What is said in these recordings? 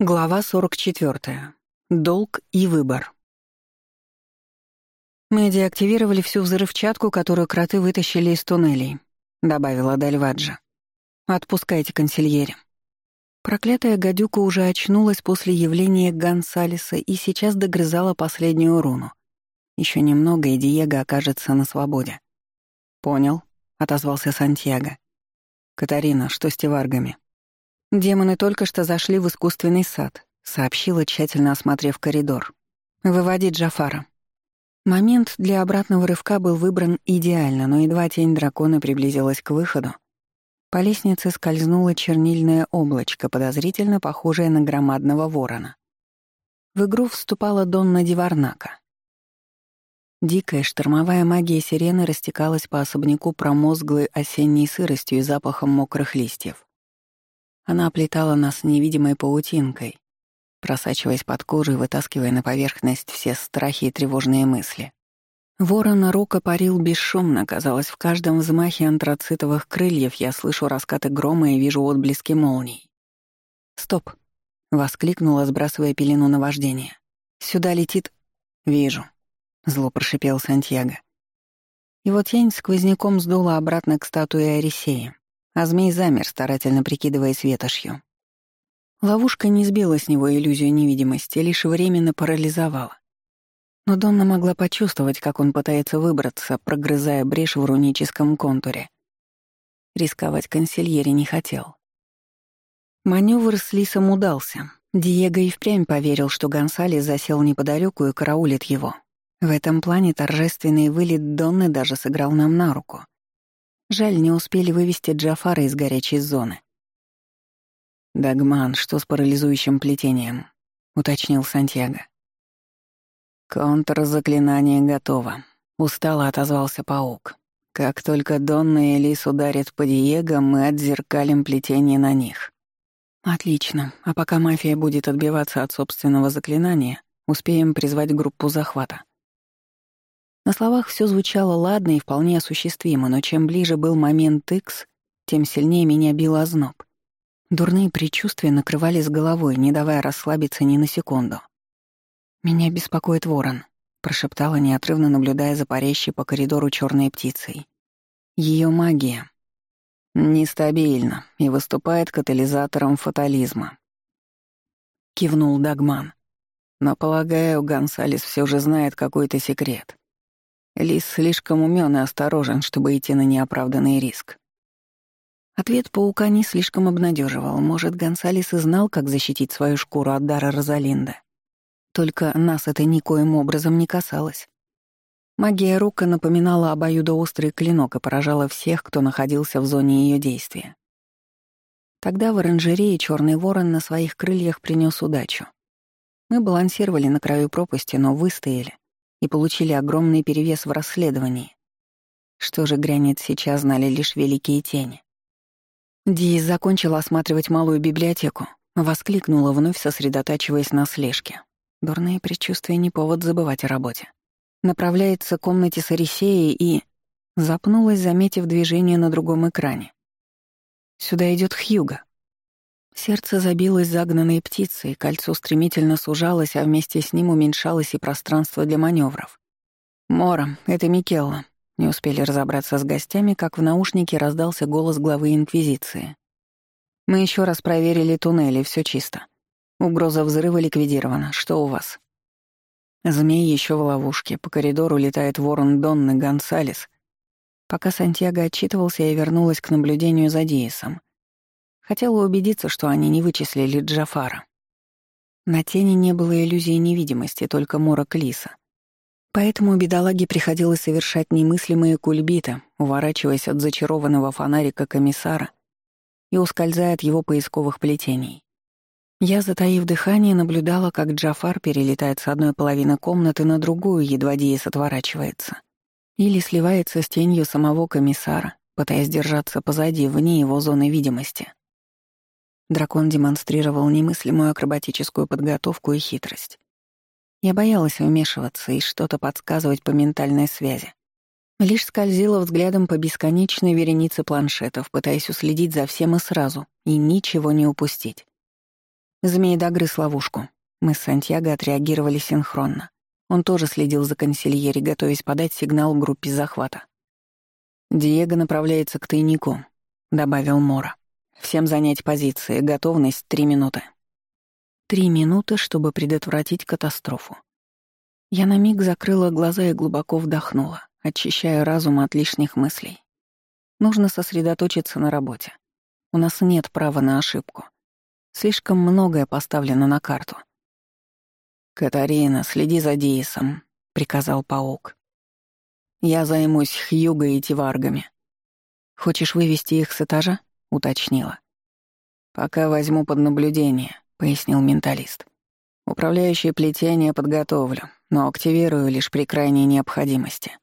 Глава 44. Долг и выбор. «Мы деактивировали всю взрывчатку, которую кроты вытащили из туннелей», — добавила Дальваджа. «Отпускайте консильере». Проклятая гадюка уже очнулась после явления Гонсалеса и сейчас догрызала последнюю руну. Еще немного, и Диего окажется на свободе. «Понял», — отозвался Сантьяго. «Катарина, что с теваргами?» «Демоны только что зашли в искусственный сад», — сообщила, тщательно осмотрев коридор. «Выводить Джафара». Момент для обратного рывка был выбран идеально, но едва тень дракона приблизилась к выходу. По лестнице скользнуло чернильное облачко, подозрительно похожее на громадного ворона. В игру вступала Донна Диварнака. Дикая штормовая магия сирены растекалась по особняку промозглой осенней сыростью и запахом мокрых листьев. Она оплетала нас невидимой паутинкой, просачиваясь под кожу и вытаскивая на поверхность все страхи и тревожные мысли. Ворон Рока парил бесшумно, казалось, в каждом взмахе антрацитовых крыльев я слышу раскаты грома и вижу отблески молний. «Стоп!» — воскликнула, сбрасывая пелену на вождение. «Сюда летит...» «Вижу», — зло прошипел Сантьяго. Его тень сквозняком сдула обратно к статуе Арисея а змей замер, старательно прикидываясь ветошью. Ловушка не сбила с него иллюзию невидимости, лишь временно парализовала. Но Донна могла почувствовать, как он пытается выбраться, прогрызая брешь в руническом контуре. Рисковать консильери не хотел. Маневр с Лисом удался. Диего и впрямь поверил, что Гонсалес засел неподалеку и караулит его. В этом плане торжественный вылет Донны даже сыграл нам на руку — Жаль, не успели вывести Джафара из горячей зоны. «Дагман, что с парализующим плетением?» — уточнил Сантьяго. «Контрзаклинание готово», — устало отозвался паук. «Как только Донна и Лис ударят по Диего, мы отзеркалим плетение на них». «Отлично. А пока мафия будет отбиваться от собственного заклинания, успеем призвать группу захвата». На словах все звучало ладно и вполне осуществимо, но чем ближе был момент X, тем сильнее меня бил озноб. Дурные предчувствия накрывали с головой, не давая расслабиться ни на секунду. «Меня беспокоит ворон», — прошептала, неотрывно наблюдая за парящей по коридору черной птицей. Ее магия нестабильна и выступает катализатором фатализма. Кивнул Дагман. Но, полагаю, Гонсалес все же знает какой-то секрет. Лис слишком умен и осторожен, чтобы идти на неоправданный риск. Ответ паука не слишком обнадеживал. Может, Гонсалес и знал, как защитить свою шкуру от дара Розалинда. Только нас это никоим образом не касалось. Магия Рука напоминала обоюдоострый клинок и поражала всех, кто находился в зоне ее действия. Тогда в оранжерее черный ворон на своих крыльях принес удачу. Мы балансировали на краю пропасти, но выстояли — и получили огромный перевес в расследовании. Что же грянет сейчас, знали лишь великие тени. Ди закончила осматривать малую библиотеку, воскликнула, вновь сосредотачиваясь на слежке. Дурные предчувствия не повод забывать о работе. Направляется к комнате с Арисеей и... Запнулась, заметив движение на другом экране. Сюда идет Хьюга. Сердце забилось загнанной птицей, кольцо стремительно сужалось, а вместе с ним уменьшалось и пространство для маневров. «Мора, это Микелла». Не успели разобраться с гостями, как в наушнике раздался голос главы Инквизиции. «Мы еще раз проверили туннели, все чисто. Угроза взрыва ликвидирована. Что у вас?» Змей еще в ловушке. По коридору летает ворон Донны Гонсалес. Пока Сантьяго отчитывался, я вернулась к наблюдению за Диесом. Хотела убедиться, что они не вычислили Джафара. На тени не было иллюзии невидимости, только морок лиса. Поэтому бедолаге приходилось совершать немыслимые кульбиты, уворачиваясь от зачарованного фонарика комиссара и ускользая от его поисковых плетений. Я, затаив дыхание, наблюдала, как Джафар перелетает с одной половины комнаты на другую, едва Диес отворачивается. Или сливается с тенью самого комиссара, пытаясь держаться позади, вне его зоны видимости. Дракон демонстрировал немыслимую акробатическую подготовку и хитрость. Я боялась вмешиваться и что-то подсказывать по ментальной связи. Лишь скользила взглядом по бесконечной веренице планшетов, пытаясь уследить за всем и сразу, и ничего не упустить. Змей догрыз ловушку. Мы с Сантьяго отреагировали синхронно. Он тоже следил за консильери, готовясь подать сигнал группе захвата. «Диего направляется к тайнику», — добавил Мора. «Всем занять позиции. Готовность — три минуты». Три минуты, чтобы предотвратить катастрофу. Я на миг закрыла глаза и глубоко вдохнула, очищая разум от лишних мыслей. Нужно сосредоточиться на работе. У нас нет права на ошибку. Слишком многое поставлено на карту. «Катарина, следи за Диисом», — приказал паук. «Я займусь Хьюго и Тиваргами». «Хочешь вывести их с этажа?» — уточнила. «Пока возьму под наблюдение», — пояснил менталист. «Управляющее плетение подготовлю, но активирую лишь при крайней необходимости».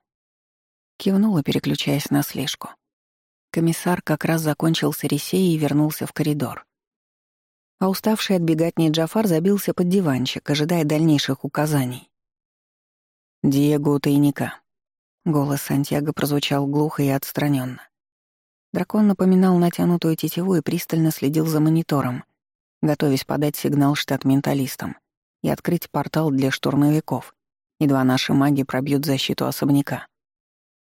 Кивнула, переключаясь на слежку. Комиссар как раз закончил с Эрисеей и вернулся в коридор. А уставший от беготни Джафар забился под диванчик, ожидая дальнейших указаний. «Диего тайника». Голос Сантьяго прозвучал глухо и отстраненно. Дракон напоминал натянутую тетиву и пристально следил за монитором, готовясь подать сигнал штат-менталистам и открыть портал для штурмовиков, едва наши маги пробьют защиту особняка.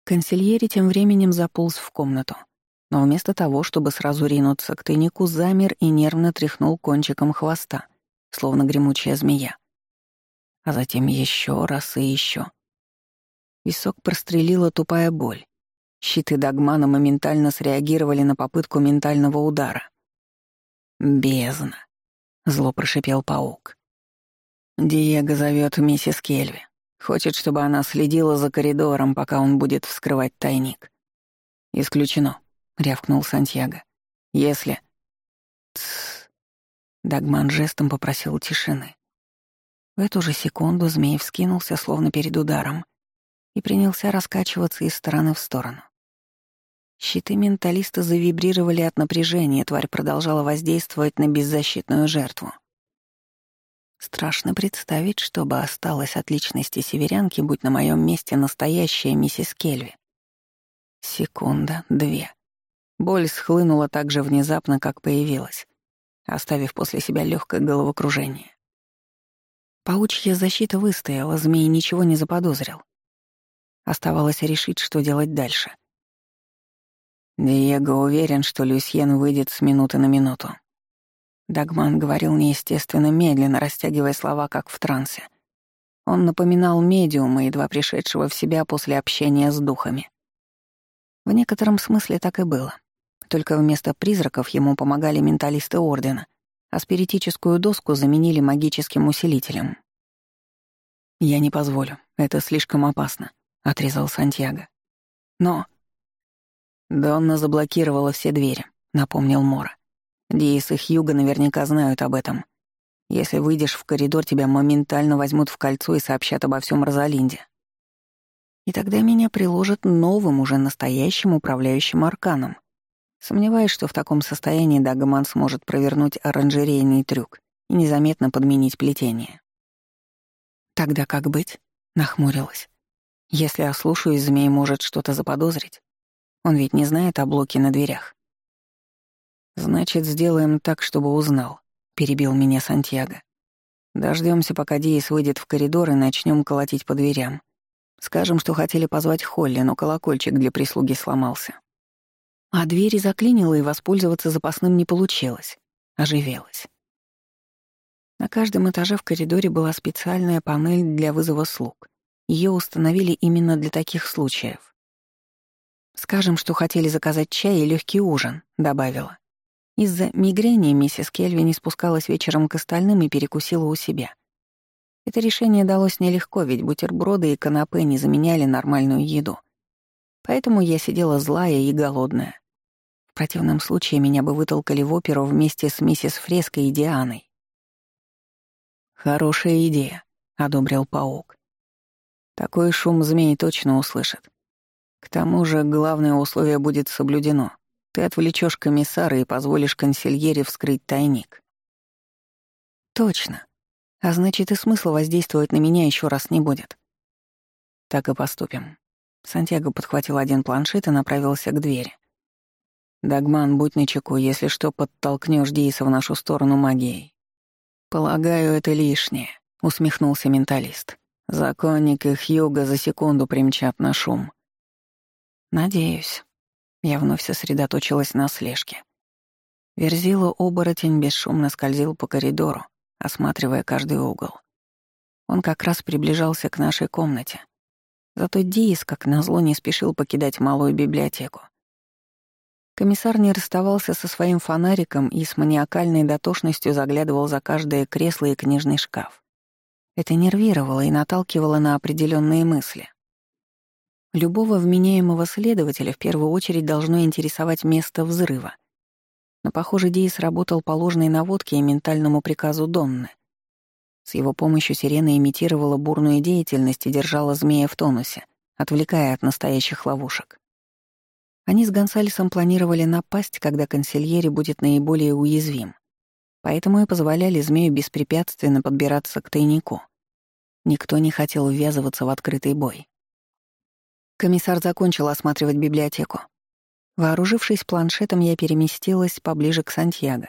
Консильери тем временем заполз в комнату — но вместо того, чтобы сразу ринуться к тайнику, замер и нервно тряхнул кончиком хвоста, словно гремучая змея. А затем еще раз и еще. Висок прострелила тупая боль. Щиты Дагмана моментально среагировали на попытку ментального удара. «Бездна», — зло прошипел паук. «Диего зовет миссис Кельви. Хочет, чтобы она следила за коридором, пока он будет вскрывать тайник. Исключено. — рявкнул Сантьяго. «Если...» «Тссс...» Дагман жестом попросил тишины. В эту же секунду змей вскинулся, словно перед ударом, и принялся раскачиваться из стороны в сторону. Щиты менталиста завибрировали от напряжения, тварь продолжала воздействовать на беззащитную жертву. Страшно представить, что бы осталось от личности северянки, будь на моем месте настоящая миссис Кельви. Секунда, две. Боль схлынула так же внезапно, как появилась, оставив после себя легкое головокружение. Паучья защита выстояла, змей ничего не заподозрил. Оставалось решить, что делать дальше. Диего уверен, что Люсьен выйдет с минуты на минуту. Дагман говорил неестественно медленно, растягивая слова, как в трансе. Он напоминал медиума, едва пришедшего в себя после общения с духами. В некотором смысле так и было. Только вместо призраков ему помогали менталисты Ордена, а спиритическую доску заменили магическим усилителем. «Я не позволю, это слишком опасно», — отрезал Сантьяго. «Но...» «Донна заблокировала все двери», — напомнил Мора. «Диис и Хьюга наверняка знают об этом. Если выйдешь в коридор, тебя моментально возьмут в кольцо и сообщат обо всем Розалинде. И тогда меня приложат новым, уже настоящим управляющим арканом. Сомневаюсь, что в таком состоянии Дагоман сможет провернуть оранжерейный трюк и незаметно подменить плетение. «Тогда как быть?» — нахмурилась. «Если ослушаюсь, змей может что-то заподозрить. Он ведь не знает о блоке на дверях». «Значит, сделаем так, чтобы узнал», — перебил меня Сантьяго. Дождемся, пока Диис выйдет в коридор и начнем колотить по дверям. Скажем, что хотели позвать Холли, но колокольчик для прислуги сломался. А двери заклинило, и воспользоваться запасным не получилось. Оживелось. На каждом этаже в коридоре была специальная панель для вызова слуг. Ее установили именно для таких случаев. «Скажем, что хотели заказать чай и легкий ужин», — добавила. Из-за мигрени миссис Кельви не спускалась вечером к остальным и перекусила у себя. Это решение далось нелегко, ведь бутерброды и канапе не заменяли нормальную еду. Поэтому я сидела злая и голодная. В противном случае меня бы вытолкали в оперу вместе с миссис Фреской и Дианой. «Хорошая идея», — одобрил паук. «Такой шум змей точно услышит. К тому же главное условие будет соблюдено. Ты отвлечешь комиссара и позволишь консильере вскрыть тайник». «Точно. А значит, и смысла воздействовать на меня еще раз не будет». «Так и поступим». Сантьяго подхватил один планшет и направился к двери. «Дагман, будь начеку, если что, подтолкнешь Дейса в нашу сторону магией. «Полагаю, это лишнее», — усмехнулся менталист. «Законник их юга за секунду примчат на шум». «Надеюсь». Я вновь сосредоточилась на слежке. Верзила-оборотень бесшумно скользил по коридору, осматривая каждый угол. Он как раз приближался к нашей комнате. Зато Диис, как назло, не спешил покидать малую библиотеку. Комиссар не расставался со своим фонариком и с маниакальной дотошностью заглядывал за каждое кресло и книжный шкаф. Это нервировало и наталкивало на определенные мысли. Любого вменяемого следователя в первую очередь должно интересовать место взрыва. Но, похоже, Диис работал по ложной наводке и ментальному приказу Донны. С его помощью сирена имитировала бурную деятельность и держала змея в тонусе, отвлекая от настоящих ловушек. Они с Гонсалесом планировали напасть, когда консильери будет наиболее уязвим. Поэтому и позволяли змею беспрепятственно подбираться к тайнику. Никто не хотел ввязываться в открытый бой. Комиссар закончил осматривать библиотеку. Вооружившись планшетом, я переместилась поближе к Сантьяго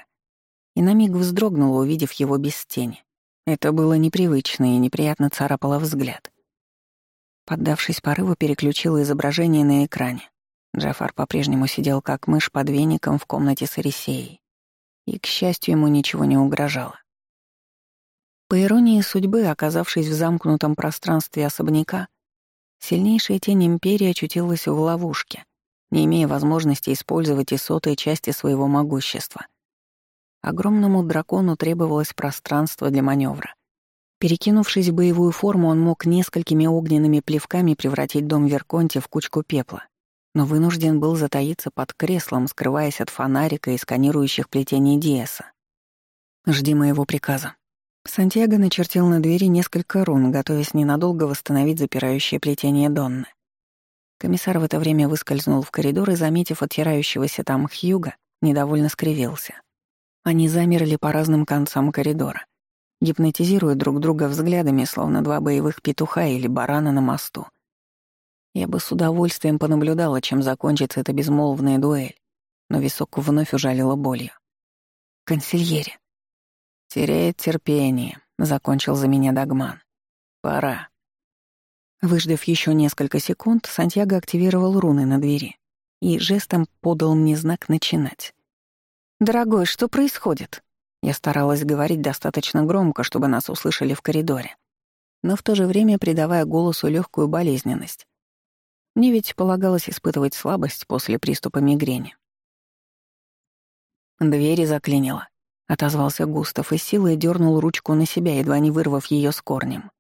и на миг вздрогнула, увидев его без тени. Это было непривычно и неприятно царапало взгляд. Поддавшись порыву, переключила изображение на экране. Джафар по-прежнему сидел как мышь под веником в комнате с Эрисеей. И, к счастью, ему ничего не угрожало. По иронии судьбы, оказавшись в замкнутом пространстве особняка, сильнейшая тень Империи очутилась в ловушке, не имея возможности использовать и сотые части своего могущества. Огромному дракону требовалось пространство для маневра. Перекинувшись в боевую форму, он мог несколькими огненными плевками превратить дом Верконти в кучку пепла но вынужден был затаиться под креслом, скрываясь от фонарика и сканирующих плетений Диэса. «Жди моего приказа». Сантьяго начертил на двери несколько рун, готовясь ненадолго восстановить запирающее плетение Донны. Комиссар в это время выскользнул в коридор и, заметив оттирающегося там Хьюга, недовольно скривился. Они замерли по разным концам коридора, гипнотизируя друг друга взглядами, словно два боевых петуха или барана на мосту. Я бы с удовольствием понаблюдала, чем закончится эта безмолвная дуэль, но висок вновь ужалила болью. «Консильере». «Теряет терпение», — закончил за меня Дагман. «Пора». Выждав еще несколько секунд, Сантьяго активировал руны на двери и жестом подал мне знак начинать. «Дорогой, что происходит?» Я старалась говорить достаточно громко, чтобы нас услышали в коридоре, но в то же время придавая голосу легкую болезненность. Мне ведь полагалось испытывать слабость после приступа мигрени. «Двери заклинило», — отозвался Густав и силой дернул ручку на себя, едва не вырвав ее с корнем.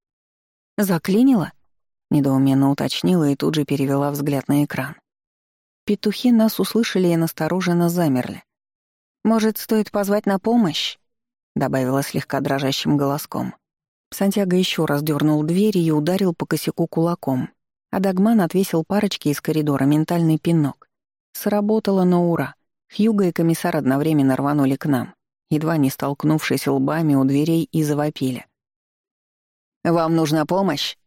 «Заклинило?» — недоуменно уточнила и тут же перевела взгляд на экран. Петухи нас услышали и настороженно замерли. «Может, стоит позвать на помощь?» — добавила слегка дрожащим голоском. Сантьяго еще раз дернул дверь и ударил по косяку кулаком, а Дагман отвесил парочке из коридора ментальный пинок. Сработало на ура. Хьюго и комиссар одновременно рванули к нам, едва не столкнувшись лбами у дверей и завопили. «Вам нужна помощь?»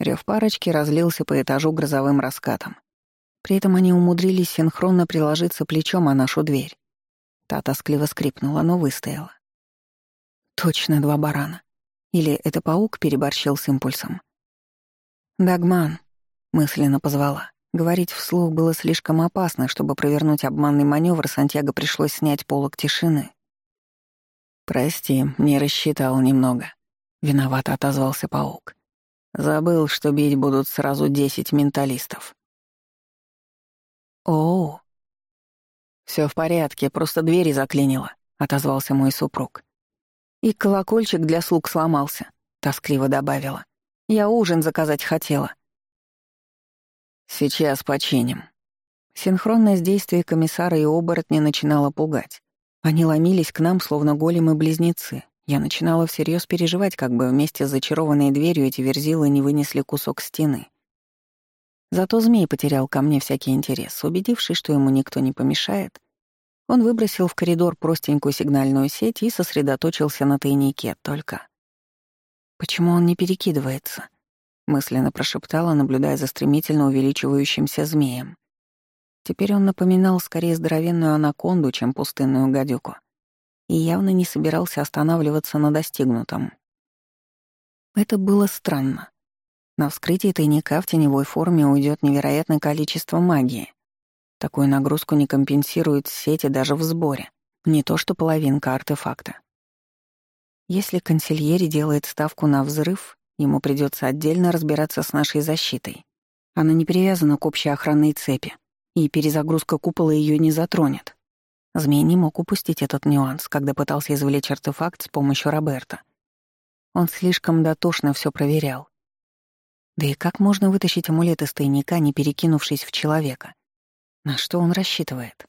Рев парочки разлился по этажу грозовым раскатом. При этом они умудрились синхронно приложиться плечом о нашу дверь. Та тоскливо скрипнула, но выстояла. Точно два барана. Или это паук переборщил с импульсом? «Дагман», Мысленно позвала. Говорить вслух было слишком опасно, чтобы провернуть обманный маневр, Сантьяго пришлось снять полок тишины. «Прости, не рассчитал немного», — виновато отозвался паук. «Забыл, что бить будут сразу десять менталистов». «Оу». «Всё в порядке, просто двери заклинило», — отозвался мой супруг. «И колокольчик для слуг сломался», — тоскливо добавила. «Я ужин заказать хотела». «Сейчас починим». Синхронность действий комиссара и оборотня начинала пугать. Они ломились к нам, словно големы-близнецы. Я начинала всерьез переживать, как бы вместе с зачарованной дверью эти верзилы не вынесли кусок стены. Зато змей потерял ко мне всякий интерес. Убедившись, что ему никто не помешает, он выбросил в коридор простенькую сигнальную сеть и сосредоточился на тайнике только. Почему он не перекидывается? мысленно прошептала, наблюдая за стремительно увеличивающимся змеем. Теперь он напоминал скорее здоровенную анаконду, чем пустынную гадюку. и явно не собирался останавливаться на достигнутом. Это было странно. На вскрытие тайника в теневой форме уйдет невероятное количество магии. Такую нагрузку не компенсируют сети даже в сборе. Не то что половинка артефакта. Если консильери делает ставку на взрыв, ему придется отдельно разбираться с нашей защитой. Она не привязана к общей охранной цепи, и перезагрузка купола ее не затронет. Змей не мог упустить этот нюанс, когда пытался извлечь артефакт с помощью Роберта. Он слишком дотошно все проверял. Да и как можно вытащить амулет из тайника, не перекинувшись в человека? На что он рассчитывает?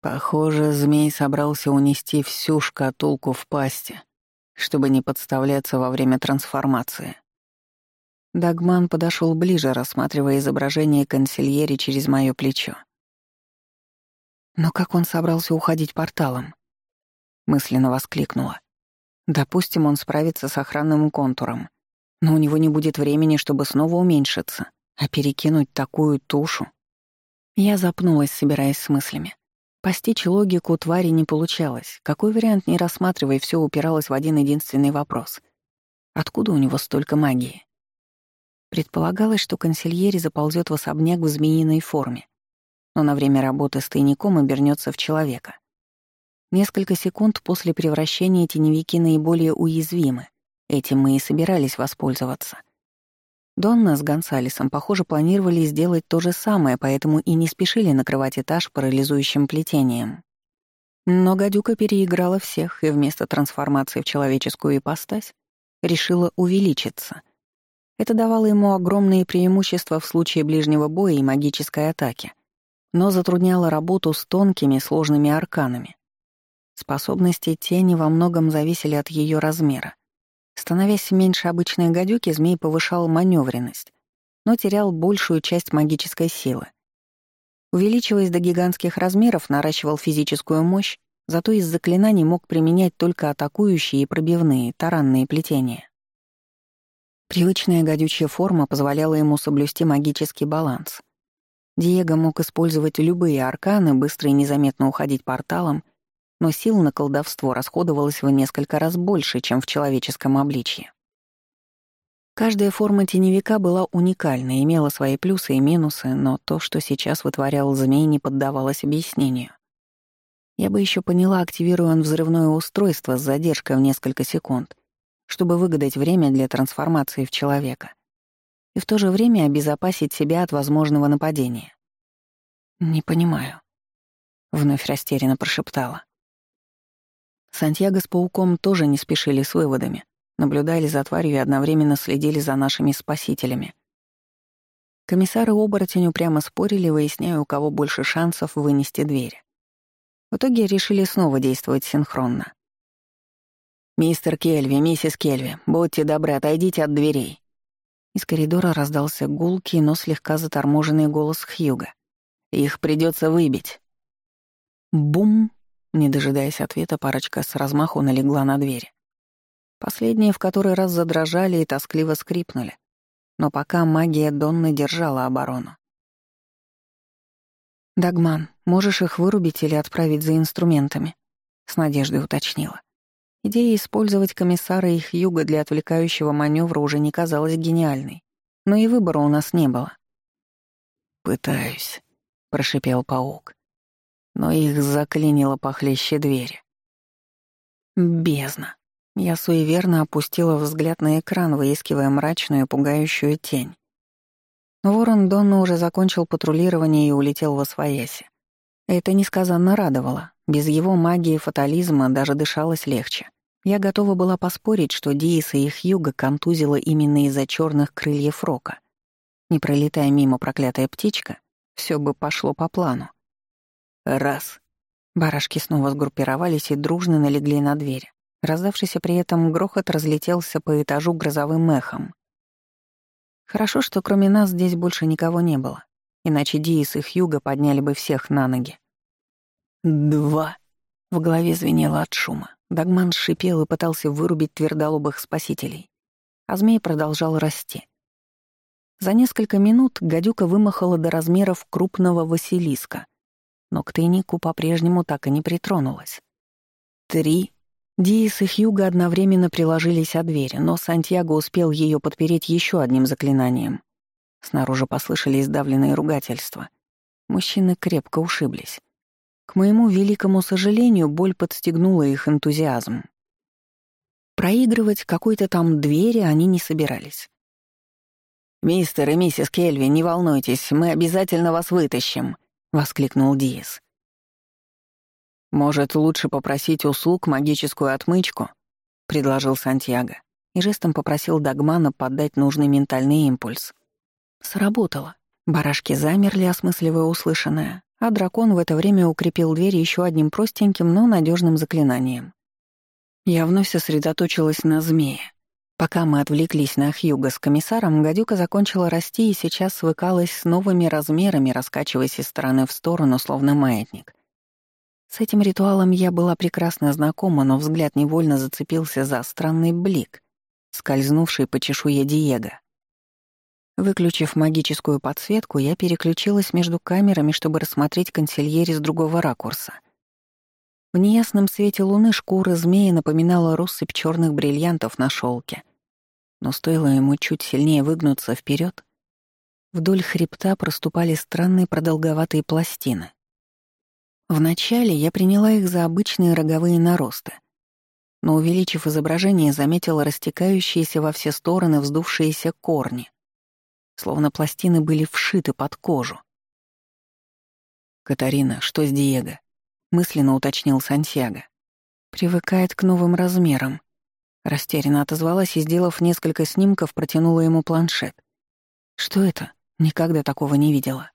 Похоже, змей собрался унести всю шкатулку в пасти, чтобы не подставляться во время трансформации. Дагман подошел ближе, рассматривая изображение консильери через мое плечо. Но как он собрался уходить порталом? Мысленно воскликнула. Допустим, он справится с охранным контуром, но у него не будет времени, чтобы снова уменьшиться, а перекинуть такую тушу. Я запнулась, собираясь с мыслями. Постичь логику твари не получалось. Какой вариант не рассматривая, все упиралось в один единственный вопрос. Откуда у него столько магии? Предполагалось, что консильери заползет в особняк в змеиной форме, но на время работы с тайником обернется в человека. Несколько секунд после превращения теневики наиболее уязвимы. Этим мы и собирались воспользоваться. Донна с Гонсалесом, похоже, планировали сделать то же самое, поэтому и не спешили накрывать этаж парализующим плетением. Но гадюка переиграла всех и вместо трансформации в человеческую ипостась решила увеличиться. Это давало ему огромные преимущества в случае ближнего боя и магической атаки, но затрудняло работу с тонкими сложными арканами. Способности тени во многом зависели от ее размера. Становясь меньше обычной гадюки, змей повышал маневренность, но терял большую часть магической силы. Увеличиваясь до гигантских размеров, наращивал физическую мощь, зато из заклинаний мог применять только атакующие и пробивные, таранные плетения. Привычная гадючая форма позволяла ему соблюсти магический баланс. Диего мог использовать любые арканы, быстро и незаметно уходить порталом но сил на колдовство расходовалось в несколько раз больше, чем в человеческом обличье. Каждая форма теневика была уникальна, имела свои плюсы и минусы, но то, что сейчас вытворял змей, не поддавалось объяснению. Я бы еще поняла, активируя он взрывное устройство с задержкой в несколько секунд, чтобы выгадать время для трансформации в человека и в то же время обезопасить себя от возможного нападения. «Не понимаю», — вновь растерянно прошептала. Сантьяго с пауком тоже не спешили с выводами, наблюдали за тварью и одновременно следили за нашими спасителями. Комиссары оборотень упрямо спорили, выясняя, у кого больше шансов вынести дверь. В итоге решили снова действовать синхронно. «Мистер Кельви, миссис Кельви, будьте добры, отойдите от дверей». Из коридора раздался гулкий, но слегка заторможенный голос Хьюга. «Их придется выбить». Бум! Не дожидаясь ответа, парочка с размаху налегла на дверь. Последние в который раз задрожали и тоскливо скрипнули. Но пока магия Донны держала оборону. «Дагман, можешь их вырубить или отправить за инструментами?» — с надеждой уточнила. Идея использовать комиссара и Хьюга для отвлекающего маневра уже не казалась гениальной, но и выбора у нас не было. «Пытаюсь», — прошипел паук но их заклинило похлеще двери. Бездна. Я суеверно опустила взгляд на экран, выискивая мрачную, пугающую тень. Ворон Донна уже закончил патрулирование и улетел во свояси. Это несказанно радовало. Без его магии фатализма даже дышалось легче. Я готова была поспорить, что Дииса и Хьюга контузила именно из-за черных крыльев Рока. Не пролетая мимо проклятая птичка, все бы пошло по плану. Раз. Барашки снова сгруппировались и дружно налегли на дверь. Раздавшийся при этом грохот разлетелся по этажу грозовым эхом. Хорошо, что кроме нас здесь больше никого не было, иначе Диис и Хьюга подняли бы всех на ноги. «Два!» В голове звенело от шума. Дагман шипел и пытался вырубить твердолобых спасителей. А змей продолжал расти. За несколько минут гадюка вымахала до размеров крупного василиска, но к тайнику по-прежнему так и не притронулась. Три. Диис и Хьюга одновременно приложились о дверь, но Сантьяго успел ее подпереть еще одним заклинанием. Снаружи послышались сдавленные ругательства. Мужчины крепко ушиблись. К моему великому сожалению, боль подстегнула их энтузиазм. Проигрывать какой-то там двери они не собирались. «Мистер и миссис Кельви, не волнуйтесь, мы обязательно вас вытащим», — воскликнул Диас. «Может, лучше попросить услуг магическую отмычку?» — предложил Сантьяго и жестом попросил Дагмана подать нужный ментальный импульс. Сработало. Барашки замерли, осмысливая услышанное, а дракон в это время укрепил дверь еще одним простеньким, но надежным заклинанием. Я вновь сосредоточилась на змее. Пока мы отвлеклись на Хьюга с комиссаром, гадюка закончила расти и сейчас свыкалась с новыми размерами, раскачиваясь из стороны в сторону, словно маятник. С этим ритуалом я была прекрасно знакома, но взгляд невольно зацепился за странный блик, скользнувший по чешуе Диего. Выключив магическую подсветку, я переключилась между камерами, чтобы рассмотреть консильери с другого ракурса. В неясном свете луны шкура змеи напоминала россыпь черных бриллиантов на шелке. Но стоило ему чуть сильнее выгнуться вперед, вдоль хребта проступали странные продолговатые пластины. Вначале я приняла их за обычные роговые наросты, но, увеличив изображение, заметила растекающиеся во все стороны вздувшиеся корни — словно пластины были вшиты под кожу. «Катарина, что с Диего?» — мысленно уточнил Сантьяго. «Привыкает к новым размерам». Растерянно отозвалась и, сделав несколько снимков, протянула ему планшет. «Что это? Никогда такого не видела».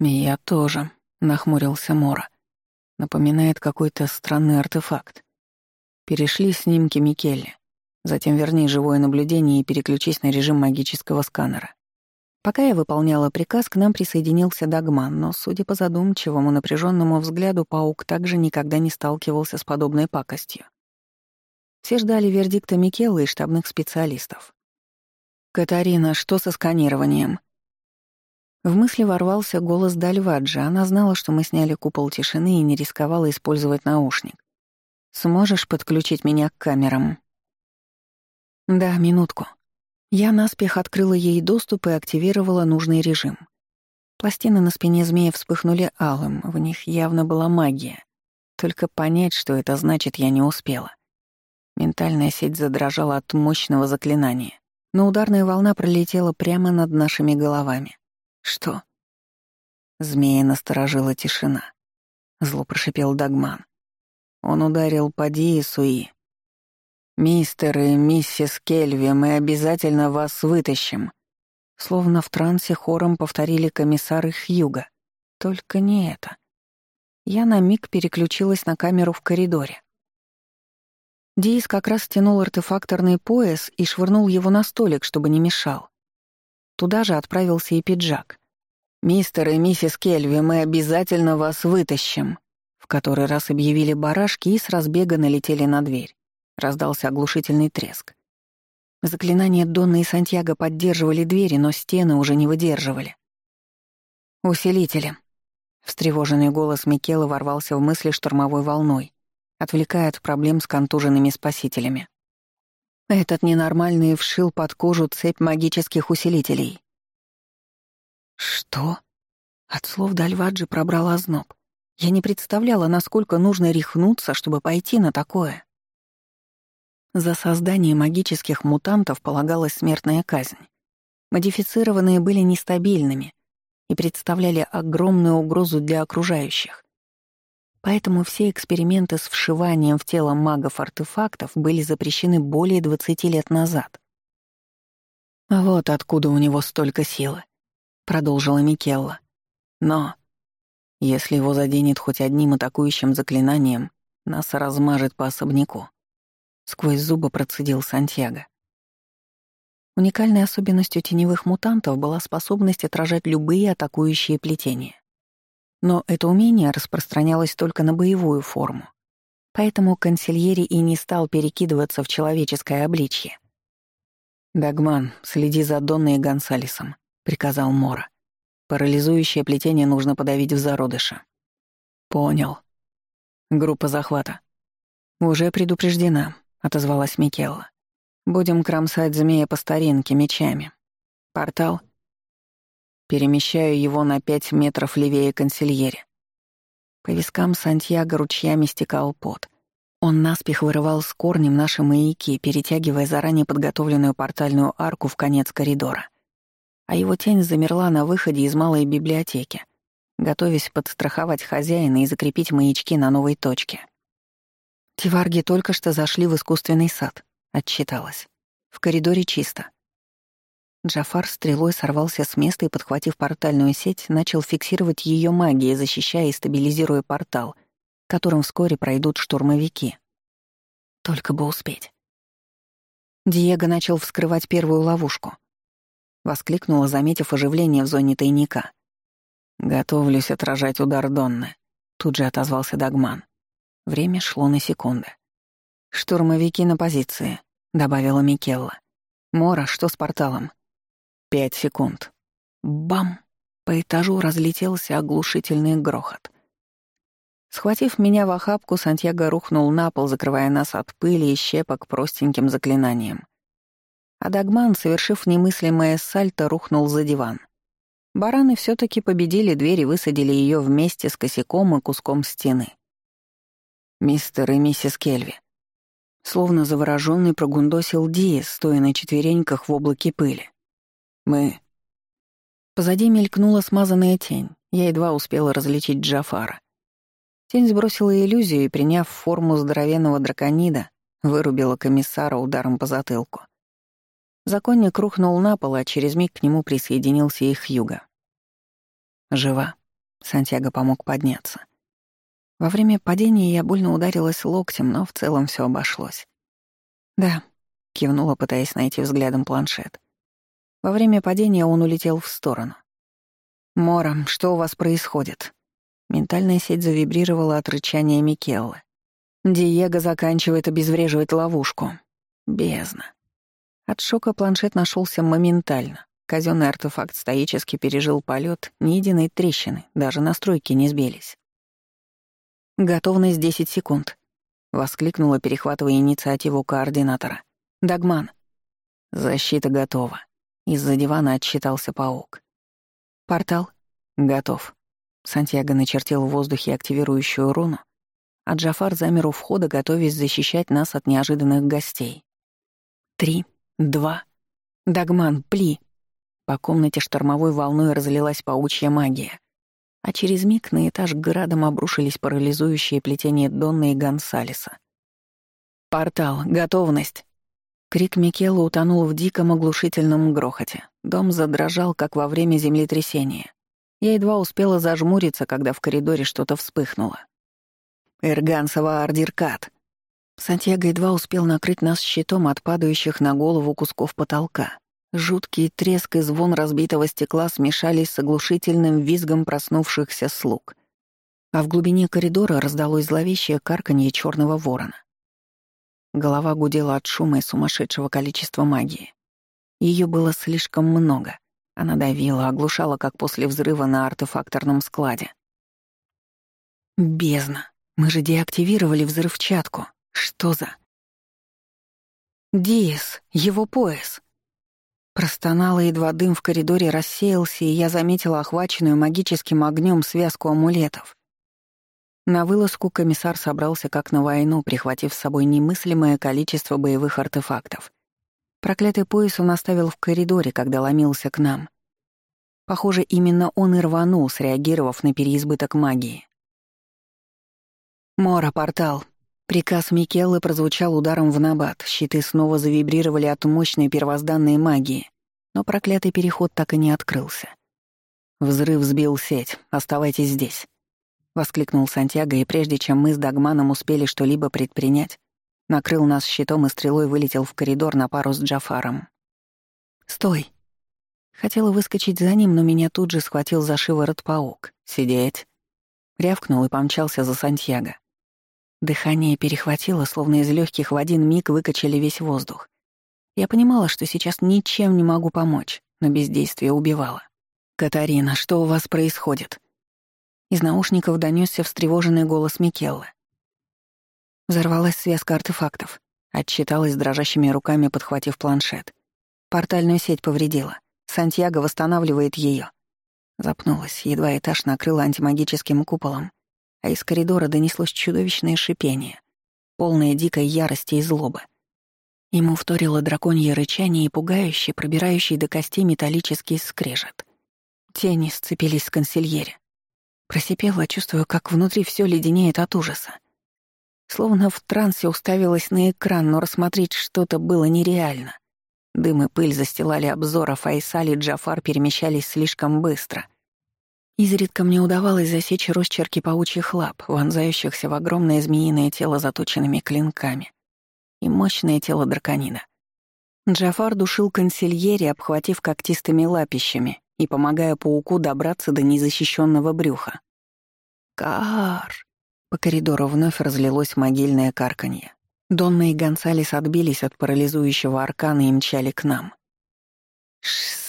«Я тоже», — нахмурился Мора. «Напоминает какой-то странный артефакт. Перешли снимки Микелли. Затем верни живое наблюдение и переключись на режим магического сканера. Пока я выполняла приказ, к нам присоединился Дагман, но, судя по задумчивому, напряженному взгляду, паук также никогда не сталкивался с подобной пакостью. Все ждали вердикта Микелла и штабных специалистов. «Катарина, что со сканированием?» В мысли ворвался голос Дальваджи. Она знала, что мы сняли купол тишины и не рисковала использовать наушник. «Сможешь подключить меня к камерам?» «Да, минутку». Я наспех открыла ей доступ и активировала нужный режим. Пластины на спине змея вспыхнули алым, в них явно была магия. Только понять, что это значит, я не успела. Ментальная сеть задрожала от мощного заклинания, но ударная волна пролетела прямо над нашими головами. «Что?» Змея насторожила тишина. Зло прошипел Дагман. Он ударил по Диесу и... «Мистер и миссис Кельви, мы обязательно вас вытащим», словно в трансе хором повторили комиссары Хьюга. Только не это. Я на миг переключилась на камеру в коридоре. Диис как раз стянул артефакторный пояс и швырнул его на столик, чтобы не мешал. Туда же отправился и пиджак. «Мистер и миссис Кельви, мы обязательно вас вытащим», в который раз объявили барашки и с разбега налетели на дверь. Раздался оглушительный треск. Заклинания Донны и Сантьяго поддерживали двери, но стены уже не выдерживали. «Усилители». Встревоженный голос Микела ворвался в мысли штурмовой волной, отвлекая от проблем с контуженными спасителями. Этот ненормальный вшил под кожу цепь магических усилителей. «Что?» От слов Дальваджи пробрал озноб. Я не представляла, насколько нужно рехнуться, чтобы пойти на такое. За создание магических мутантов полагалась смертная казнь. Модифицированные были нестабильными и представляли огромную угрозу для окружающих. Поэтому все эксперименты с вшиванием в тело магов артефактов были запрещены более 20 лет назад. «Вот откуда у него столько силы», — продолжила Микелла. «Но если его заденет хоть одним атакующим заклинанием, нас размажет по особняку. Сквозь зубы процедил Сантьяго. Уникальной особенностью теневых мутантов была способность отражать любые атакующие плетения. Но это умение распространялось только на боевую форму. Поэтому консильери и не стал перекидываться в человеческое обличье. «Дагман, следи за Донной и Гонсалесом», — приказал Мора. Парализующее плетение нужно подавить в зародыше. Понял. Группа захвата. Уже предупреждена, отозвалась Микелла. Будем кромсать змея по старинке мечами. Портал. Перемещаю его на пять метров левее консильери. По вискам Сантьяго ручьями стекал пот. Он наспех вырывал с корнем наши маяки, перетягивая заранее подготовленную портальную арку в конец коридора. А его тень замерла на выходе из малой библиотеки, готовясь подстраховать хозяина и закрепить маячки на новой точке. Тиварги только что зашли в искусственный сад, отчиталась. В коридоре чисто. Джафар стрелой сорвался с места и, подхватив портальную сеть, начал фиксировать ее магией, защищая и стабилизируя портал — которым вскоре пройдут штурмовики. Только бы успеть. Диего начал вскрывать первую ловушку. Воскликнула, заметив оживление в зоне тайника. «Готовлюсь отражать удар Донны», — тут же отозвался Дагман. Время шло на секунды. «Штурмовики на позиции», — добавила Микелла. «Мора, что с порталом?» «Пять секунд». Бам! По этажу разлетелся оглушительный грохот. Схватив меня в охапку, Сантьяго рухнул на пол, закрывая нас от пыли и щепок простеньким заклинанием. А Дагман, совершив немыслимое сальто, рухнул за диван. Бараны все таки победили дверь и высадили ее вместе с косяком и куском стены. «Мистер и миссис Кельви». Словно заворожённый прогундосил Диес, стоя на четвереньках в облаке пыли. «Мы...» Позади мелькнула смазанная тень. Я едва успела различить Джафара. Тень сбросила иллюзию и, приняв форму здоровенного драконида, вырубила комиссара ударом по затылку. Законник рухнул на пол, а через миг к нему присоединился и Хьюга. «Жива», — Сантьяго помог подняться. Во время падения я больно ударилась локтем, но в целом все обошлось. «Да», — кивнула, пытаясь найти взглядом планшет. Во время падения он улетел в сторону. «Мора, что у вас происходит?» Ментальная сеть завибрировала от рычания Микеллы. Диего заканчивает обезвреживать ловушку. Бездна. От шока планшет нашелся моментально. Казенный артефакт стоически пережил полет, ни единой трещины, даже настройки не сбились. «Готовность 10 секунд», — воскликнула, перехватывая инициативу координатора. «Дагман». «Защита готова». Из-за дивана отсчитался паук. «Портал?» «Готов». Сантьяго начертил в воздухе активирующую руну, а Джафар замер у входа, готовясь защищать нас от неожиданных гостей. Три, два. Дагман, пли. По комнате штормовой волной разлилась паучья магия. А через миг на этаж градом обрушились парализующие плетения Донны и Гонсалеса. «Портал! Готовность!» Крик Микела утонул в диком оглушительном грохоте. Дом задрожал, как во время землетрясения. Я едва успела зажмуриться, когда в коридоре что-то вспыхнуло. «Эргансова ардиркат!» Сантьяго едва успел накрыть нас щитом от падающих на голову кусков потолка. Жуткий треск и звон разбитого стекла смешались с оглушительным визгом проснувшихся слуг. А в глубине коридора раздалось зловещее карканье черного ворона. Голова гудела от шума и сумасшедшего количества магии. Ее было слишком много — она давила, оглушала, как после взрыва на артефакторном складе. Бездна. Мы же деактивировали взрывчатку. Что за... Диес, его пояс. Простонала, едва дым в коридоре рассеялся, и я заметила охваченную магическим огнем связку амулетов. На вылазку комиссар собрался как на войну, прихватив с собой немыслимое количество боевых артефактов. Проклятый пояс он оставил в коридоре, когда ломился к нам. Похоже, именно он и рванул, среагировав на переизбыток магии. «Мора, портал!» Приказ Микеллы прозвучал ударом в набат, щиты снова завибрировали от мощной первозданной магии, но проклятый переход так и не открылся. «Взрыв сбил сеть, оставайтесь здесь», — воскликнул Сантьяго, и прежде чем мы с Дагманом успели что-либо предпринять, накрыл нас щитом и стрелой вылетел в коридор на пару с Джафаром. «Стой!» Хотела выскочить за ним, но меня тут же схватил за шиворот паук. «Сидеть!» Рявкнул и помчался за Сантьяго. Дыхание перехватило, словно из легких в один миг выкачали весь воздух. Я понимала, что сейчас ничем не могу помочь, но бездействие убивало. «Катарина, что у вас происходит?» Из наушников донёсся встревоженный голос Микеллы. Взорвалась связка артефактов. Отчиталась дрожащими руками, подхватив планшет. Портальную сеть повредила. Сантьяго восстанавливает её. Запнулась, едва этаж накрыла антимагическим куполом, а из коридора донеслось чудовищное шипение, полное дикой ярости и злобы. Ему вторило драконье рычание и пугающий, пробирающий до костей металлический скрежет. Тени сцепились с консильере. Просипела, чувствуя, как внутри все леденеет от ужаса. Словно в трансе уставилась на экран, но рассмотреть что-то было нереально. Дым и пыль застилали обзор, а Файсаль и Джафар перемещались слишком быстро. Изредка мне удавалось засечь росчерки паучьих лап, вонзающихся в огромное змеиное тело заточенными клинками и мощное тело драконина. Джафар душил консильери, обхватив когтистыми лапищами и помогая пауку добраться до незащищенного брюха. «Кар!» По коридору вновь разлилось могильное карканье. Донна и Гонсалес отбились от парализующего аркана и мчали к нам. «Шса!»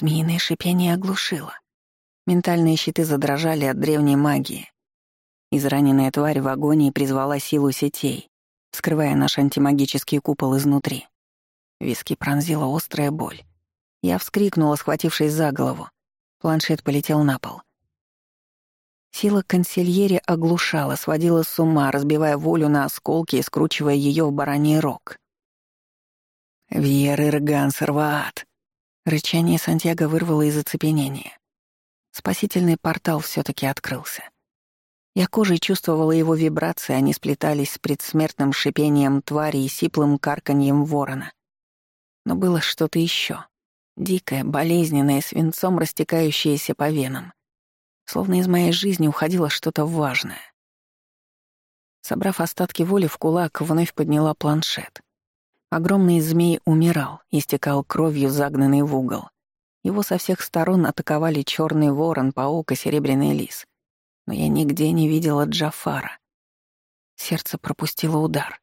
Змеиное шипение оглушило. Ментальные щиты задрожали от древней магии, Израненная тварь в агонии призвала силу сетей, скрывая наш антимагический купол изнутри. Виски пронзила острая боль. Я вскрикнула, схватившись за голову. Планшет полетел на пол. Сила консильери оглушала, сводила с ума, разбивая волю на осколки и скручивая ее в бараний рог. «Вьер Ирган Сарваат!» Рычание Сантьяго вырвало из оцепенения. Спасительный портал все таки открылся. Я кожей чувствовала его вибрации, они сплетались с предсмертным шипением твари и сиплым карканьем ворона. Но было что-то еще, дикое, болезненное, свинцом растекающееся по венам. Словно из моей жизни уходило что-то важное. Собрав остатки воли в кулак, вновь подняла планшет. Огромный змей умирал, истекал кровью, загнанный в угол. Его со всех сторон атаковали черный ворон, паук и серебряный лис но я нигде не видела Джафара. Сердце пропустило удар.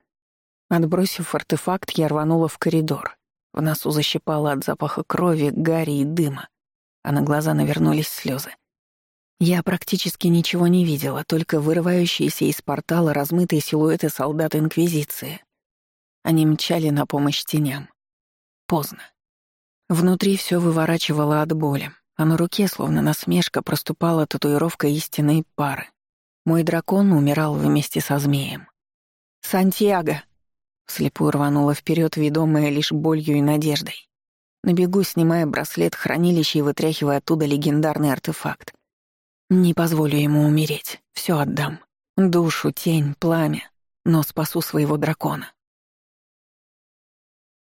Отбросив артефакт, я рванула в коридор. В носу защипало от запаха крови, гари и дыма, а на глаза навернулись слезы. Я практически ничего не видела, только вырывающиеся из портала размытые силуэты солдат Инквизиции. Они мчали на помощь теням. Поздно. Внутри все выворачивало от боли, а на руке, словно насмешка, проступала татуировка истинной пары. Мой дракон умирал вместе со змеем. «Сантьяго!» Слепую рванула вперед, ведомая лишь болью и надеждой. На бегу, снимая браслет хранилища и вытряхивая оттуда легендарный артефакт. Не позволю ему умереть, все отдам. Душу, тень, пламя, но спасу своего дракона.